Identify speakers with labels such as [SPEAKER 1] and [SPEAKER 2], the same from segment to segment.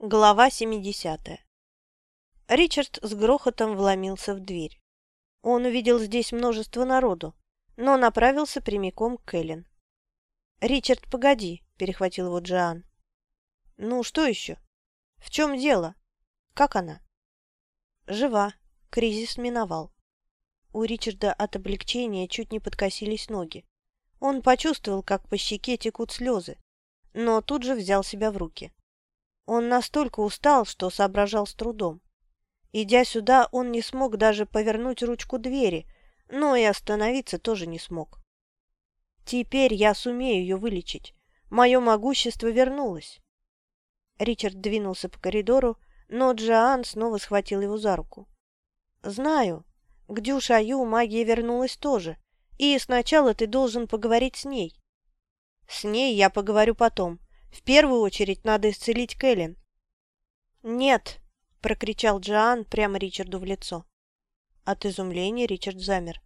[SPEAKER 1] Глава 70 Ричард с грохотом вломился в дверь. Он увидел здесь множество народу, но направился прямиком к Эллен. «Ричард, погоди», — перехватил его Джоан. «Ну, что еще? В чем дело? Как она?» «Жива. Кризис миновал». У Ричарда от облегчения чуть не подкосились ноги. Он почувствовал, как по щеке текут слезы, но тут же взял себя в руки. Он настолько устал, что соображал с трудом. Идя сюда, он не смог даже повернуть ручку двери, но и остановиться тоже не смог. Теперь я сумею ее вылечить. Мое могущество вернулось. Ричард двинулся по коридору, но Джоан снова схватил его за руку. «Знаю. К Дюшаю магия вернулась тоже, и сначала ты должен поговорить с ней». «С ней я поговорю потом. В первую очередь надо исцелить Кэлен. «Нет!» – прокричал Джоан прямо Ричарду в лицо. От изумления Ричард замер.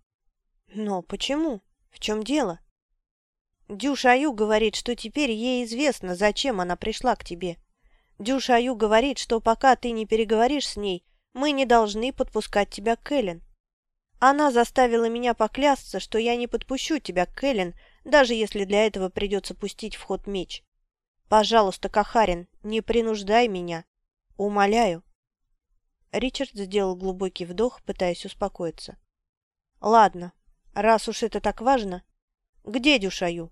[SPEAKER 1] «Но почему? В чем дело?» «Дюшаю говорит, что теперь ей известно, зачем она пришла к тебе. Дюшаю говорит, что пока ты не переговоришь с ней, мы не должны подпускать тебя к Кэлен. Она заставила меня поклясться, что я не подпущу тебя к Кэлен, даже если для этого придется пустить в ход меч. Пожалуйста, Кахарин, не принуждай меня. Умоляю. Ричард сделал глубокий вдох, пытаясь успокоиться. Ладно, раз уж это так важно, где Дюшаю?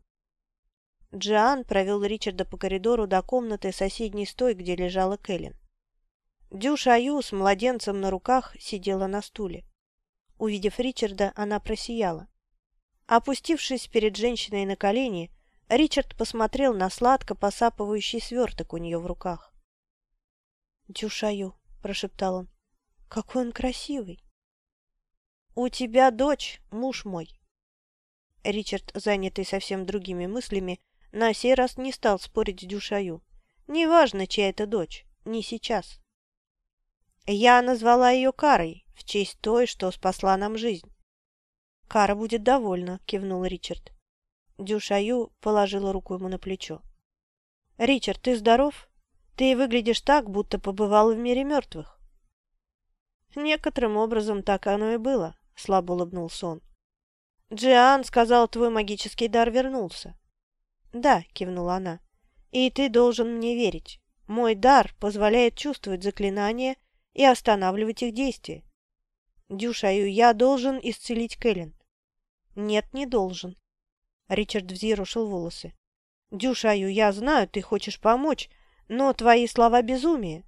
[SPEAKER 1] Джоан провел Ричарда по коридору до комнаты соседней с той, где лежала Кэлен. Дюшаю с младенцем на руках сидела на стуле. Увидев Ричарда, она просияла. Опустившись перед женщиной на колени, Ричард посмотрел на сладко посапывающий сверток у нее в руках. «Дюшаю», — прошептал он, — «какой он красивый!» «У тебя дочь, муж мой!» Ричард, занятый совсем другими мыслями, на сей раз не стал спорить с Дюшаю. «Неважно, чья это дочь, не сейчас». «Я назвала ее Карой, в честь той, что спасла нам жизнь». «Кара будет довольна», — кивнул Ричард. Дюшаю положила руку ему на плечо. «Ричард, ты здоров? Ты выглядишь так, будто побывал в мире мертвых». «Некоторым образом так оно и было», — слабо улыбнулся он. «Джиан сказал, твой магический дар вернулся». «Да», — кивнула она, — «и ты должен мне верить. Мой дар позволяет чувствовать заклинания и останавливать их действие. Дюшаю, я должен исцелить Кэлен». «Нет, не должен. Ричард взъерошил волосы. «Дюшаю, я знаю, ты хочешь помочь, но твои слова безумие».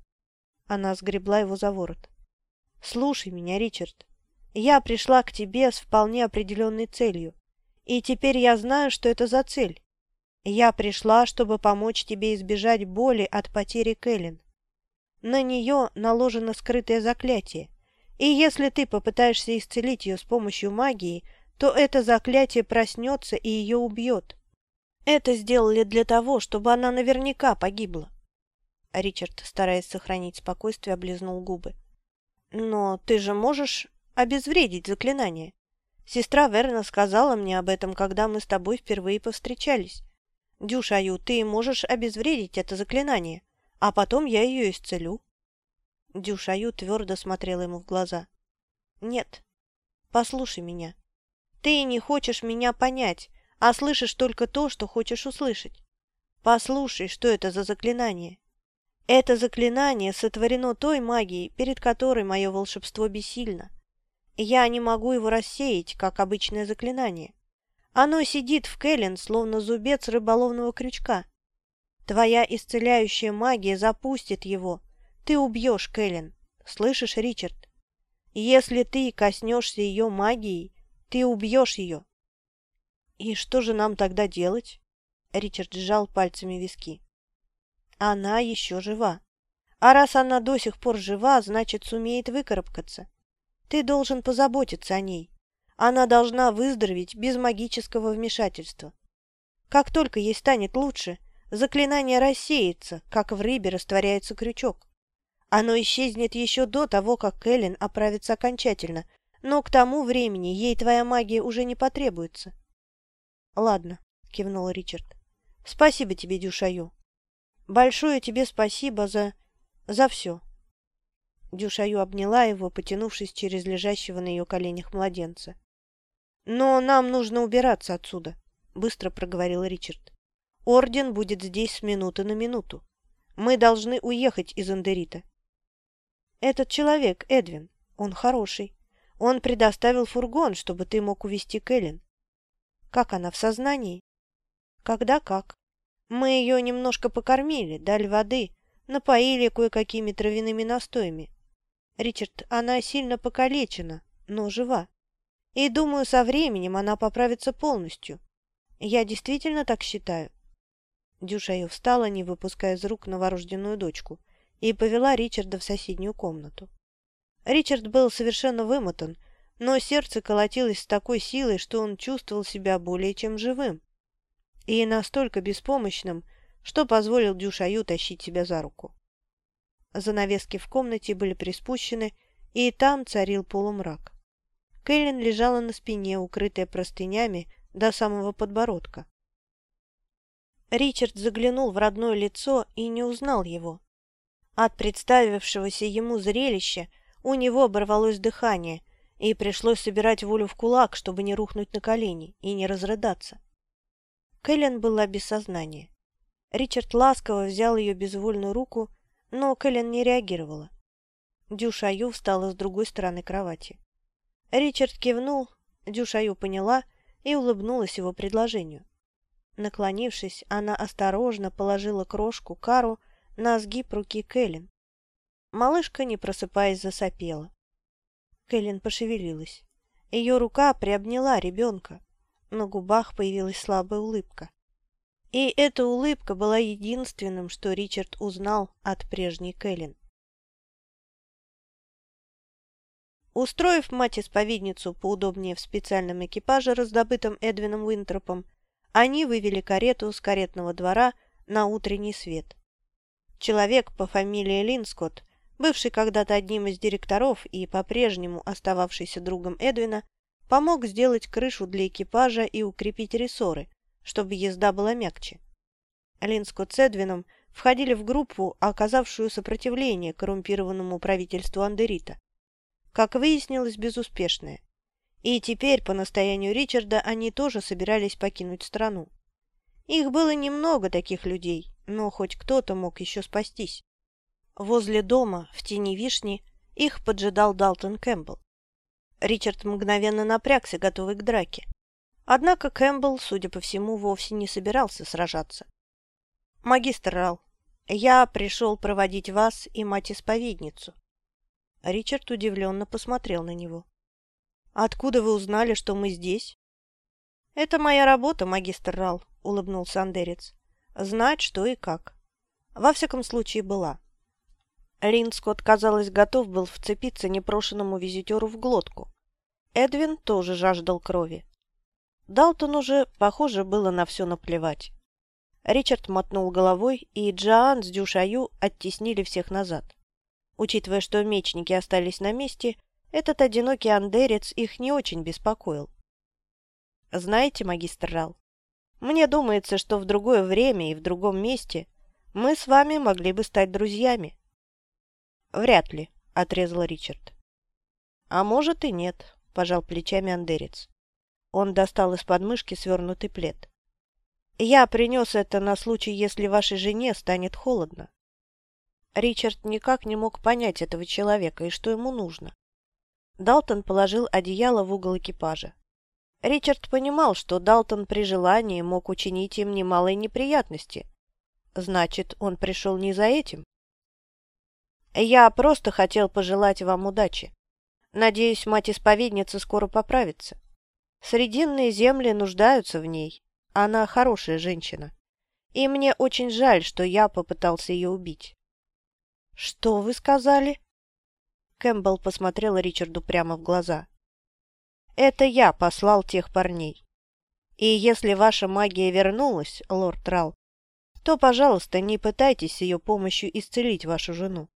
[SPEAKER 1] Она сгребла его за ворот. «Слушай меня, Ричард. Я пришла к тебе с вполне определенной целью, и теперь я знаю, что это за цель. Я пришла, чтобы помочь тебе избежать боли от потери Кэлен. На нее наложено скрытое заклятие, и если ты попытаешься исцелить ее с помощью магии, то это заклятие проснется и ее убьет. Это сделали для того, чтобы она наверняка погибла. Ричард, стараясь сохранить спокойствие, облизнул губы. «Но ты же можешь обезвредить заклинание. Сестра Верна сказала мне об этом, когда мы с тобой впервые повстречались. Дюшаю, ты можешь обезвредить это заклинание, а потом я ее исцелю». Дюшаю твердо смотрела ему в глаза. «Нет, послушай меня. Ты не хочешь меня понять, а слышишь только то, что хочешь услышать. Послушай, что это за заклинание. Это заклинание сотворено той магией, перед которой мое волшебство бессильно. Я не могу его рассеять, как обычное заклинание. Оно сидит в Кэлен, словно зубец рыболовного крючка. Твоя исцеляющая магия запустит его. Ты убьешь Кэлен. Слышишь, Ричард? Если ты коснешься ее магией, ты убьешь ее. И что же нам тогда делать? Ричард сжал пальцами виски. Она еще жива. А раз она до сих пор жива, значит, сумеет выкарабкаться. Ты должен позаботиться о ней. Она должна выздороветь без магического вмешательства. Как только ей станет лучше, заклинание рассеется, как в рыбе растворяется крючок. Оно исчезнет еще до того, как Кэлен оправится окончательно, но к тому времени ей твоя магия уже не потребуется. — Ладно, — кивнул Ричард. — Спасибо тебе, Дюшаю. Большое тебе спасибо за... За все. Дюшаю обняла его, потянувшись через лежащего на ее коленях младенца. «Но нам нужно убираться отсюда», — быстро проговорил Ричард. «Орден будет здесь с минуты на минуту. Мы должны уехать из Андерита». «Этот человек, Эдвин, он хороший. Он предоставил фургон, чтобы ты мог увезти Кэлен. Как она в сознании?» «Когда как. Мы ее немножко покормили, дали воды, напоили кое-какими травяными настоями. Ричард, она сильно покалечена, но жива. И думаю, со временем она поправится полностью. Я действительно так считаю. Дюшаю встала, не выпуская из рук новорожденную дочку, и повела Ричарда в соседнюю комнату. Ричард был совершенно вымотан, но сердце колотилось с такой силой, что он чувствовал себя более чем живым. И настолько беспомощным, что позволил Дюшаю тащить себя за руку. Занавески в комнате были приспущены, и там царил полумрак. Кэлен лежала на спине, укрытая простынями до самого подбородка. Ричард заглянул в родное лицо и не узнал его. От представившегося ему зрелища у него оборвалось дыхание, и пришлось собирать волю в кулак, чтобы не рухнуть на колени и не разрыдаться. Кэлен была без сознания. Ричард ласково взял ее безвольную руку, но Кэлен не реагировала. Дюшаю встала с другой стороны кровати. Ричард кивнул, Дюшаю поняла и улыбнулась его предложению. Наклонившись, она осторожно положила крошку Кару на сгиб руки Кэлен. Малышка, не просыпаясь, засопела. Кэлен пошевелилась. Ее рука приобняла ребенка. На губах появилась слабая улыбка. И эта улыбка была единственным, что Ричард узнал от прежней Кэлен. Устроив мать-исповедницу поудобнее в специальном экипаже, раздобытом Эдвином Уинтропом, они вывели карету с каретного двора на утренний свет. Человек по фамилии Линскотт, бывший когда-то одним из директоров и по-прежнему остававшийся другом Эдвина, помог сделать крышу для экипажа и укрепить рессоры, чтобы езда была мягче. Линскотт с Эдвином входили в группу, оказавшую сопротивление коррумпированному правительству Андерита как выяснилось, безуспешное. И теперь, по настоянию Ричарда, они тоже собирались покинуть страну. Их было немного таких людей, но хоть кто-то мог еще спастись. Возле дома, в тени вишни, их поджидал Далтон Кэмпбелл. Ричард мгновенно напрягся, готовый к драке. Однако Кэмпбелл, судя по всему, вовсе не собирался сражаться. «Магистр Рал, я пришел проводить вас и мать-исповедницу. Ричард удивленно посмотрел на него. «Откуда вы узнали, что мы здесь?» «Это моя работа, магистр Рал», — улыбнулся Андерец. «Знать, что и как. Во всяком случае, была». Линскотт, казалось, готов был вцепиться непрошенному визитеру в глотку. Эдвин тоже жаждал крови. Далтон уже, похоже, было на все наплевать. Ричард мотнул головой, и Джоан с Дюшаю оттеснили всех назад. Учитывая, что мечники остались на месте, этот одинокий андерец их не очень беспокоил. Знаете, магистр Рал, мне думается, что в другое время и в другом месте мы с вами могли бы стать друзьями. Вряд ли, отрезал Ричард. А может и нет, пожал плечами андерец. Он достал из подмышки свернутый плед. Я принес это на случай, если вашей жене станет холодно. Ричард никак не мог понять этого человека и что ему нужно. Далтон положил одеяло в угол экипажа. Ричард понимал, что Далтон при желании мог учинить им немалые неприятности. Значит, он пришел не за этим. «Я просто хотел пожелать вам удачи. Надеюсь, мать-исповедница скоро поправится. Срединные земли нуждаются в ней. Она хорошая женщина. И мне очень жаль, что я попытался ее убить. «Что вы сказали?» Кэмпбелл посмотрел Ричарду прямо в глаза. «Это я послал тех парней. И если ваша магия вернулась, лорд Рал, то, пожалуйста, не пытайтесь с ее помощью исцелить вашу жену.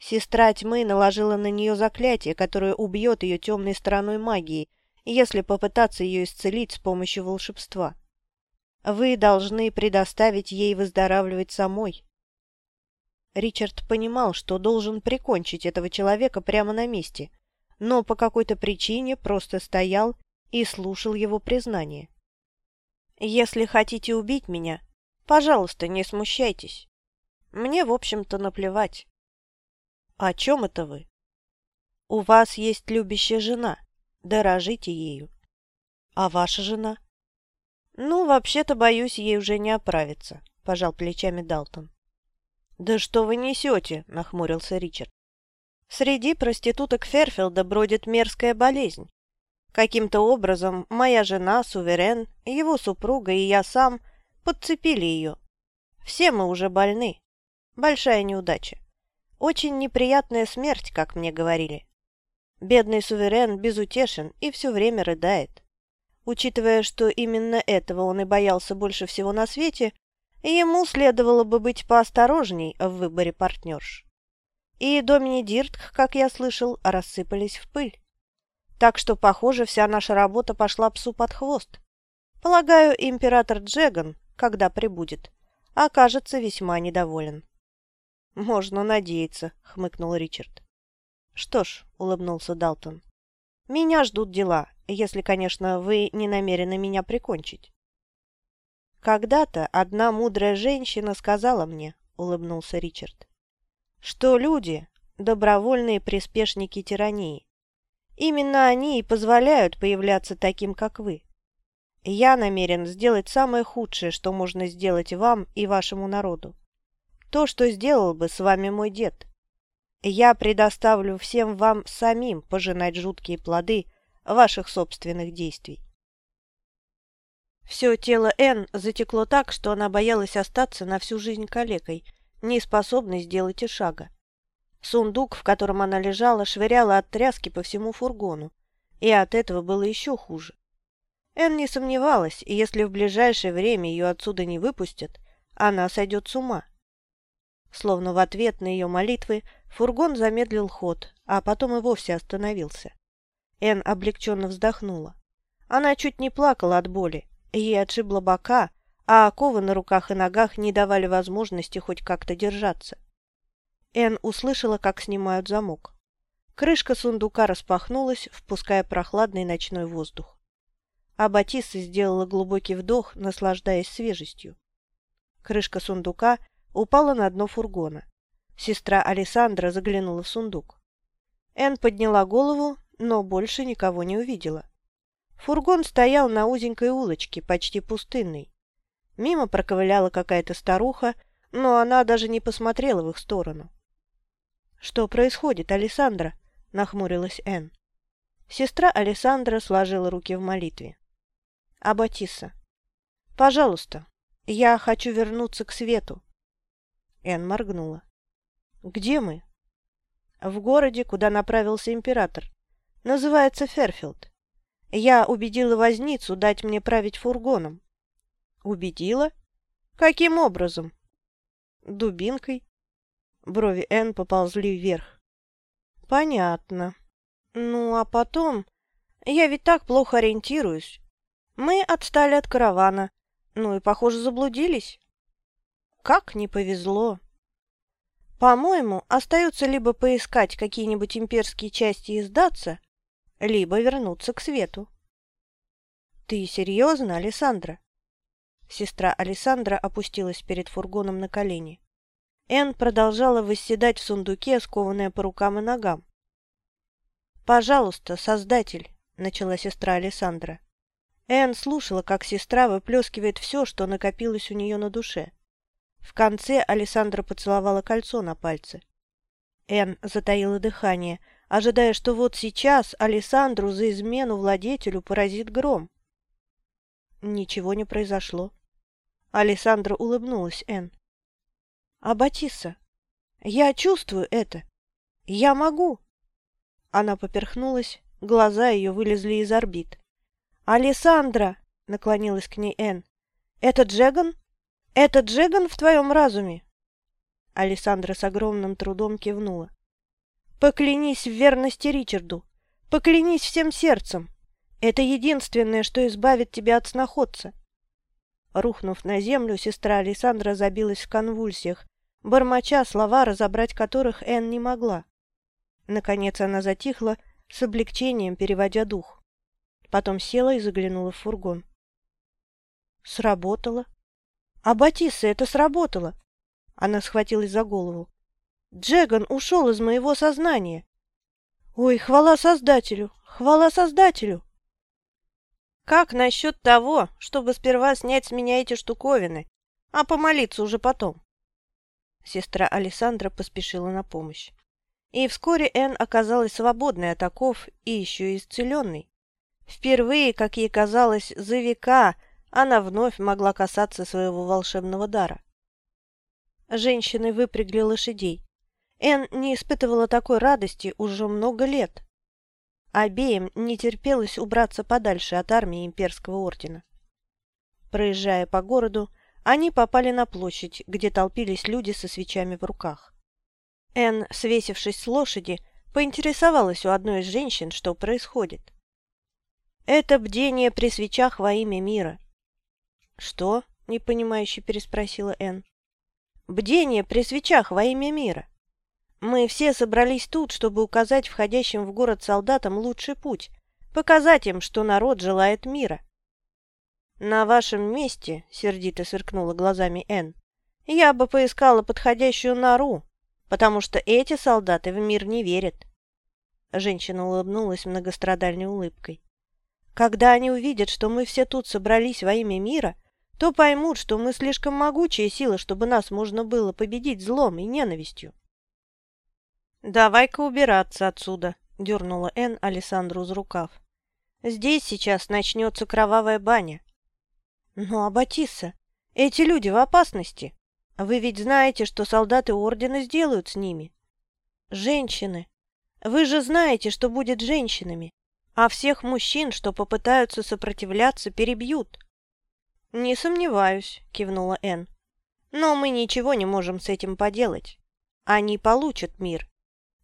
[SPEAKER 1] Сестра тьмы наложила на нее заклятие, которое убьет ее темной стороной магии, если попытаться ее исцелить с помощью волшебства. Вы должны предоставить ей выздоравливать самой. Ричард понимал, что должен прикончить этого человека прямо на месте, но по какой-то причине просто стоял и слушал его признание. «Если хотите убить меня, пожалуйста, не смущайтесь. Мне, в общем-то, наплевать». «О чем это вы?» «У вас есть любящая жена. Дорожите ею». «А ваша жена?» «Ну, вообще-то, боюсь, ей уже не оправиться», – пожал плечами Далтон. «Да что вы несете?» – нахмурился Ричард. «Среди проституток Ферфилда бродит мерзкая болезнь. Каким-то образом моя жена, суверен, его супруга и я сам подцепили ее. Все мы уже больны. Большая неудача. Очень неприятная смерть, как мне говорили. Бедный суверен безутешен и все время рыдает. Учитывая, что именно этого он и боялся больше всего на свете, ему следовало бы быть поосторожней в выборе партнерш. И Домини Диртх, как я слышал, рассыпались в пыль. Так что, похоже, вся наша работа пошла псу под хвост. Полагаю, император Джеган, когда прибудет, окажется весьма недоволен. «Можно надеяться», — хмыкнул Ричард. «Что ж», — улыбнулся Далтон, — «меня ждут дела, если, конечно, вы не намерены меня прикончить». «Когда-то одна мудрая женщина сказала мне», — улыбнулся Ричард, «что люди — добровольные приспешники тирании. Именно они и позволяют появляться таким, как вы. Я намерен сделать самое худшее, что можно сделать вам и вашему народу. То, что сделал бы с вами мой дед. Я предоставлю всем вам самим пожинать жуткие плоды ваших собственных действий. Все тело Энн затекло так, что она боялась остаться на всю жизнь калекой, не способной сделать и шага. Сундук, в котором она лежала, швыряла от тряски по всему фургону, и от этого было еще хуже. Энн не сомневалась, и если в ближайшее время ее отсюда не выпустят, она сойдет с ума. Словно в ответ на ее молитвы фургон замедлил ход, а потом и вовсе остановился. Энн облегченно вздохнула. Она чуть не плакала от боли, ей отшибло бока, а оковы на руках и ногах не давали возможности хоть как-то держаться. Энн услышала, как снимают замок. Крышка сундука распахнулась, впуская прохладный ночной воздух. А Батисса сделала глубокий вдох, наслаждаясь свежестью. Крышка сундука упала на дно фургона. Сестра Александра заглянула в сундук. Энн подняла голову но больше никого не увидела. Фургон стоял на узенькой улочке, почти пустынной. Мимо проковыляла какая-то старуха, но она даже не посмотрела в их сторону. «Что происходит, Александра?» – нахмурилась Энн. Сестра Александра сложила руки в молитве. «Аббатисса, пожалуйста, я хочу вернуться к свету». Энн моргнула. «Где мы?» «В городе, куда направился император. Называется Ферфилд. Я убедила возницу дать мне править фургоном. Убедила? Каким образом? Дубинкой. Брови Энн поползли вверх. Понятно. Ну, а потом... Я ведь так плохо ориентируюсь. Мы отстали от каравана. Ну и, похоже, заблудились. Как не повезло. По-моему, остается либо поискать какие-нибудь имперские части и сдаться, либо вернуться к свету. «Ты серьезно, Александра?» Сестра Александра опустилась перед фургоном на колени. Энн продолжала восседать в сундуке, скованная по рукам и ногам. «Пожалуйста, Создатель», — начала сестра Александра. Энн слушала, как сестра выплескивает все, что накопилось у нее на душе. В конце Александра поцеловала кольцо на пальце. Энн затаила дыхание — ожидая, что вот сейчас Александру за измену владетелю поразит гром. Ничего не произошло. Александра улыбнулась Энн. «А Батисса, я чувствую это. Я могу!» Она поперхнулась, глаза ее вылезли из орбит. «Александра!» — наклонилась к ней Энн. «Это Джеган? Это Джеган в твоем разуме?» Александра с огромным трудом кивнула. Поклянись в верности Ричарду. Поклянись всем сердцем. Это единственное, что избавит тебя от сноходца. Рухнув на землю, сестра Александра забилась в конвульсиях, бормоча слова, разобрать которых Энн не могла. Наконец она затихла, с облегчением переводя дух. Потом села и заглянула в фургон. Сработало. А Батисса это сработало. Она схватилась за голову. Джеган ушел из моего сознания. Ой, хвала Создателю, хвала Создателю. Как насчет того, чтобы сперва снять с меня эти штуковины, а помолиться уже потом? Сестра Александра поспешила на помощь. И вскоре Энн оказалась свободной от оков и еще исцеленной. Впервые, как ей казалось, за века она вновь могла касаться своего волшебного дара. Женщины выпрягли лошадей. Энн не испытывала такой радости уже много лет. Обеим не терпелось убраться подальше от армии имперского ордена. Проезжая по городу, они попали на площадь, где толпились люди со свечами в руках. Энн, свесившись с лошади, поинтересовалась у одной из женщин, что происходит. «Это бдение при свечах во имя мира». «Что?» – непонимающе переспросила Энн. «Бдение при свечах во имя мира». Мы все собрались тут, чтобы указать входящим в город солдатам лучший путь, показать им, что народ желает мира. «На вашем месте», — сердито сверкнула глазами Энн, — «я бы поискала подходящую нору, потому что эти солдаты в мир не верят». Женщина улыбнулась многострадальной улыбкой. «Когда они увидят, что мы все тут собрались во имя мира, то поймут, что мы слишком могучие силы, чтобы нас можно было победить злом и ненавистью. «Давай-ка убираться отсюда», — дернула Энн Александру за рукав. «Здесь сейчас начнется кровавая баня». «Ну, а Батисса, эти люди в опасности. Вы ведь знаете, что солдаты Ордена сделают с ними. Женщины. Вы же знаете, что будет с женщинами. А всех мужчин, что попытаются сопротивляться, перебьют». «Не сомневаюсь», — кивнула Энн. «Но мы ничего не можем с этим поделать. Они получат мир,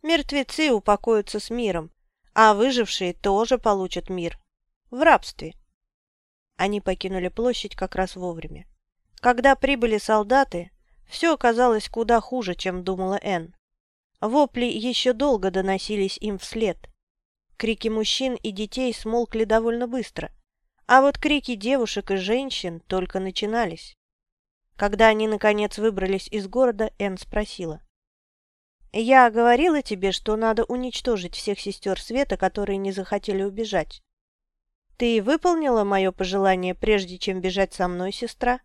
[SPEAKER 1] Мертвецы упокоятся с миром, а выжившие тоже получат мир. В рабстве. Они покинули площадь как раз вовремя. Когда прибыли солдаты, все оказалось куда хуже, чем думала Энн. Вопли еще долго доносились им вслед. Крики мужчин и детей смолкли довольно быстро, а вот крики девушек и женщин только начинались. Когда они, наконец, выбрались из города, Энн спросила. Я говорила тебе, что надо уничтожить всех сестер света, которые не захотели убежать. Ты выполнила мое пожелание, прежде чем бежать со мной, сестра?»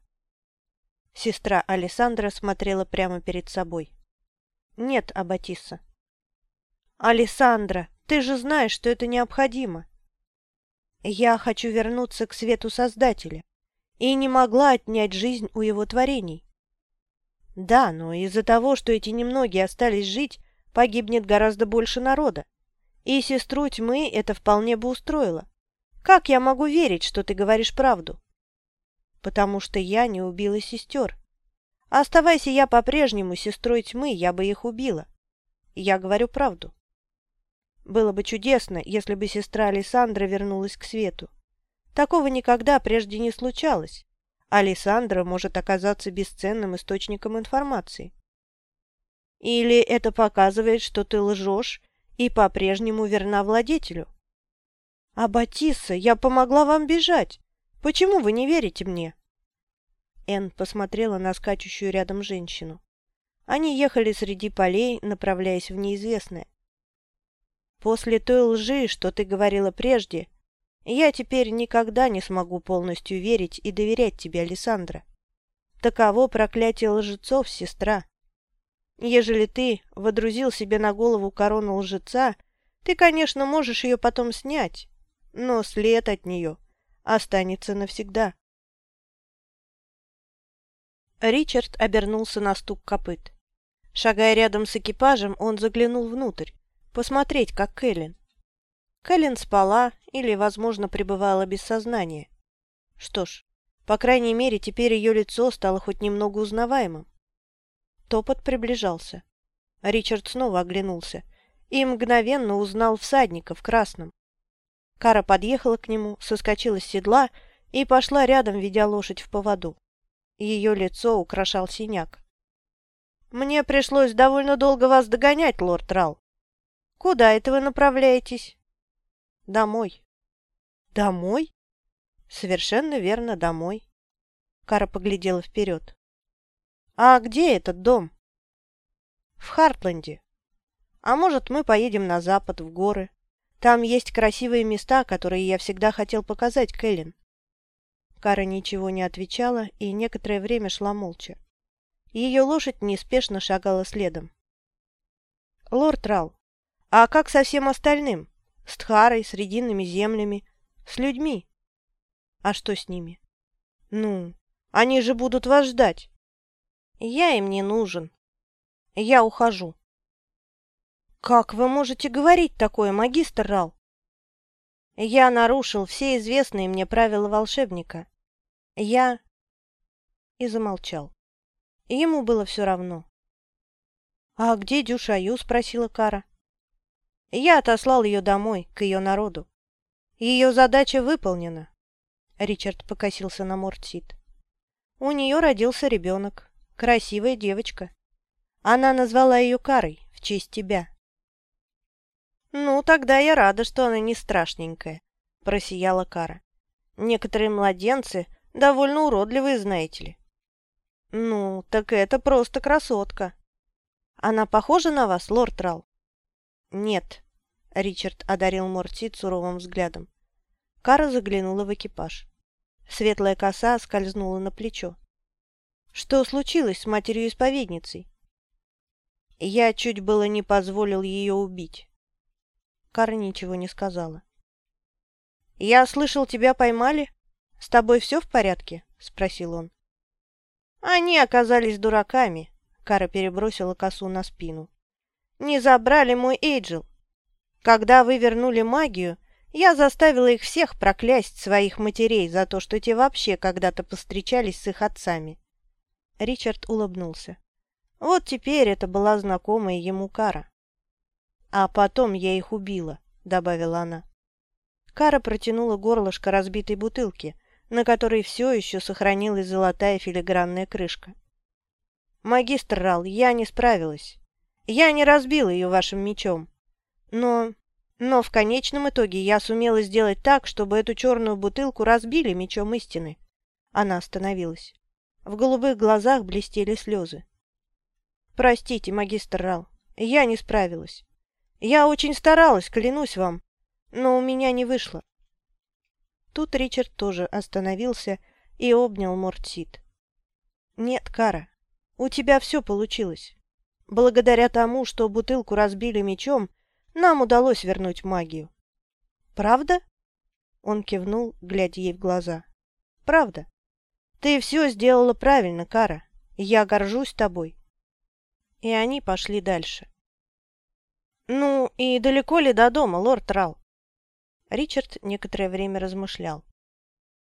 [SPEAKER 1] Сестра Александра смотрела прямо перед собой. «Нет, Аббатисса». «Александра, ты же знаешь, что это необходимо. Я хочу вернуться к свету Создателя и не могла отнять жизнь у его творений. Да, но из-за того, что эти немногие остались жить, погибнет гораздо больше народа. И сестру тьмы это вполне бы устроило. Как я могу верить, что ты говоришь правду? Потому что я не убила сестер. Оставайся я по-прежнему сестрой тьмы, я бы их убила. Я говорю правду. Было бы чудесно, если бы сестра Александра вернулась к свету. Такого никогда прежде не случалось. Александра может оказаться бесценным источником информации. Или это показывает, что ты лжешь и по-прежнему верна владетелю? А Батисса, я помогла вам бежать. Почему вы не верите мне? Эн посмотрела на скачущую рядом женщину. Они ехали среди полей, направляясь в неизвестное. После той лжи, что ты говорила прежде, я теперь никогда не смогу полностью верить и доверять тебе, Александра. Таково проклятие лжецов, сестра. Ежели ты водрузил себе на голову корону лжеца, ты, конечно, можешь ее потом снять, но след от нее останется навсегда. Ричард обернулся на стук копыт. Шагая рядом с экипажем, он заглянул внутрь, посмотреть, как Кэлен. Кэлен спала или, возможно, пребывала без сознания. Что ж, по крайней мере, теперь ее лицо стало хоть немного узнаваемым. Топот приближался. Ричард снова оглянулся и мгновенно узнал всадника в красном. Кара подъехала к нему, соскочила с седла и пошла рядом, ведя лошадь в поводу. Ее лицо украшал синяк. Мне пришлось довольно долго вас догонять, лорд Рал. Куда это вы направляетесь? Домой. Домой? Совершенно верно, домой. Кара поглядела вперед. А где этот дом? В Хартленде. А может, мы поедем на запад, в горы. Там есть красивые места, которые я всегда хотел показать Кэлен. Кара ничего не отвечала и некоторое время шла молча. Ее лошадь неспешно шагала следом. «Лорд Рал, а как со всем остальным? С Тхарой, с Срединными землями, с людьми?» «А что с ними?» «Ну, они же будут вас ждать». «Я им не нужен. Я ухожу». «Как вы можете говорить такое, магистр Рал?» «Я нарушил все известные мне правила волшебника. Я...» И замолчал. Ему было все равно. «А где Дюшаю?» – спросила Кара. Я отослал ее домой, к ее народу. Ее задача выполнена. Ричард покосился на Мортсит. У нее родился ребенок, красивая девочка. Она назвала ее Карой в честь тебя. «Ну, тогда я рада, что она не страшненькая», – просияла Кара. «Некоторые младенцы довольно уродливые, знаете ли». «Ну, так это просто красотка». «Она похожа на вас, лорд Рал?» «Нет», — Ричард одарил Мортит суровым взглядом. Кара заглянула в экипаж. Светлая коса скользнула на плечо. «Что случилось с матерью-исповедницей?» «Я чуть было не позволил ее убить». Кара ничего не сказала. «Я слышал, тебя поймали? С тобой все в порядке?» — спросил он. Они оказались дураками. Кара перебросила косу на спину. Не забрали мой Эйджел. Когда вы вернули магию, я заставила их всех проклясть своих матерей за то, что те вообще когда-то постречались с их отцами. Ричард улыбнулся. Вот теперь это была знакомая ему кара. «А потом я их убила», — добавила она. Кара протянула горлышко разбитой бутылки, на которой все еще сохранилась золотая филигранная крышка. «Магистр Рал, я не справилась. Я не разбила ее вашим мечом. Но... но в конечном итоге я сумела сделать так, чтобы эту черную бутылку разбили мечом истины». Она остановилась. В голубых глазах блестели слезы. «Простите, магистр Рал, я не справилась. Я очень старалась, клянусь вам, но у меня не вышло. Тут Ричард тоже остановился и обнял Мортсит. «Нет, Кара, у тебя все получилось. Благодаря тому, что бутылку разбили мечом, нам удалось вернуть магию». «Правда?» Он кивнул, глядя ей в глаза. «Правда. Ты все сделала правильно, Кара. Я горжусь тобой». И они пошли дальше. «Ну, и далеко ли до дома, лорд Рал?» Ричард некоторое время размышлял.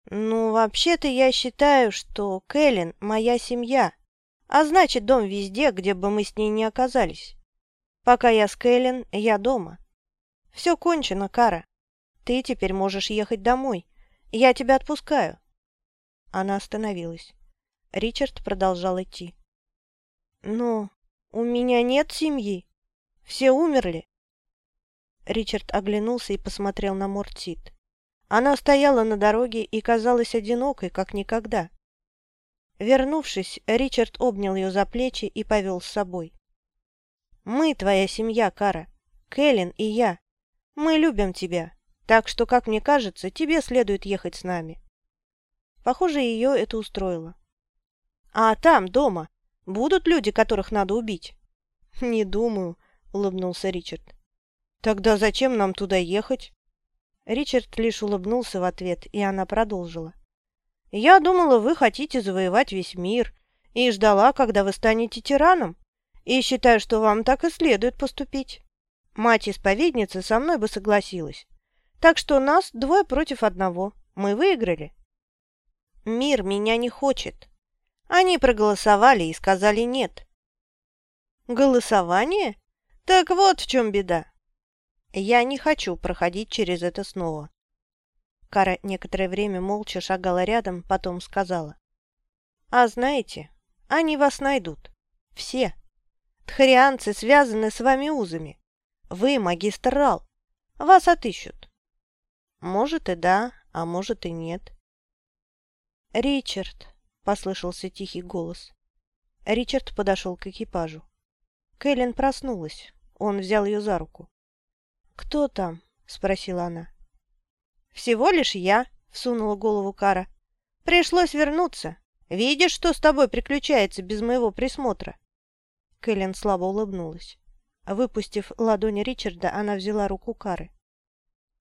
[SPEAKER 1] «Ну, вообще-то я считаю, что Кэлен – моя семья, а значит, дом везде, где бы мы с ней не оказались. Пока я с Кэлен, я дома. Все кончено, Кара. Ты теперь можешь ехать домой. Я тебя отпускаю». Она остановилась. Ричард продолжал идти. «Но у меня нет семьи. Все умерли. Ричард оглянулся и посмотрел на Мортит. Она стояла на дороге и казалась одинокой, как никогда. Вернувшись, Ричард обнял ее за плечи и повел с собой. «Мы твоя семья, Кара. Кэлен и я. Мы любим тебя, так что, как мне кажется, тебе следует ехать с нами». Похоже, ее это устроило. «А там, дома, будут люди, которых надо убить?» «Не думаю», — улыбнулся Ричард. «Тогда зачем нам туда ехать?» Ричард лишь улыбнулся в ответ, и она продолжила. «Я думала, вы хотите завоевать весь мир, и ждала, когда вы станете тираном, и считаю, что вам так и следует поступить. Мать-исповедница со мной бы согласилась. Так что нас двое против одного. Мы выиграли». «Мир меня не хочет. Они проголосовали и сказали нет». «Голосование? Так вот в чем беда. Я не хочу проходить через это снова. Кара некоторое время молча шагала рядом, потом сказала. А знаете, они вас найдут. Все. Тхарианцы связаны с вами узами. Вы магистр Рал. Вас отыщут. Может и да, а может и нет. Ричард, послышался тихий голос. Ричард подошел к экипажу. Кэлен проснулась. Он взял ее за руку. «Кто там?» — спросила она. «Всего лишь я», — всунула голову Кара. «Пришлось вернуться. Видишь, что с тобой приключается без моего присмотра?» Кэлен слабо улыбнулась. Выпустив ладони Ричарда, она взяла руку Кары.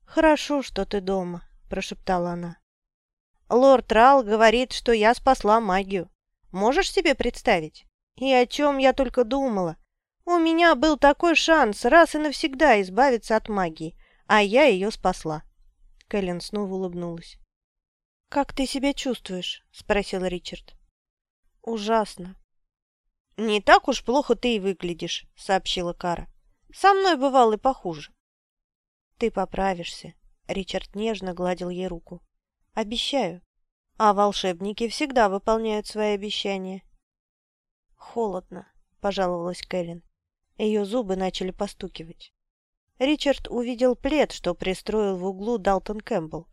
[SPEAKER 1] «Хорошо, что ты дома», — прошептала она. «Лорд Рал говорит, что я спасла магию. Можешь себе представить? И о чем я только думала. У меня был такой шанс раз и навсегда избавиться от магии, а я ее спасла». Кэлен снова улыбнулась. «Как ты себя чувствуешь?» — спросил Ричард. «Ужасно». «Не так уж плохо ты и выглядишь», — сообщила Кара. «Со мной бывало и похуже». «Ты поправишься», — Ричард нежно гладил ей руку. «Обещаю. А волшебники всегда выполняют свои обещания». «Холодно», — пожаловалась Кэлен. Ее зубы начали постукивать. Ричард увидел плед, что пристроил в углу Далтон Кэмпбелл.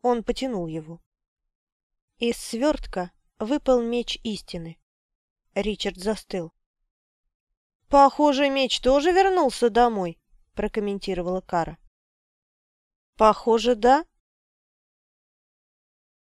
[SPEAKER 1] Он потянул его. Из свертка выпал меч истины. Ричард застыл. «Похоже, меч тоже вернулся домой», — прокомментировала Кара. «Похоже, да»,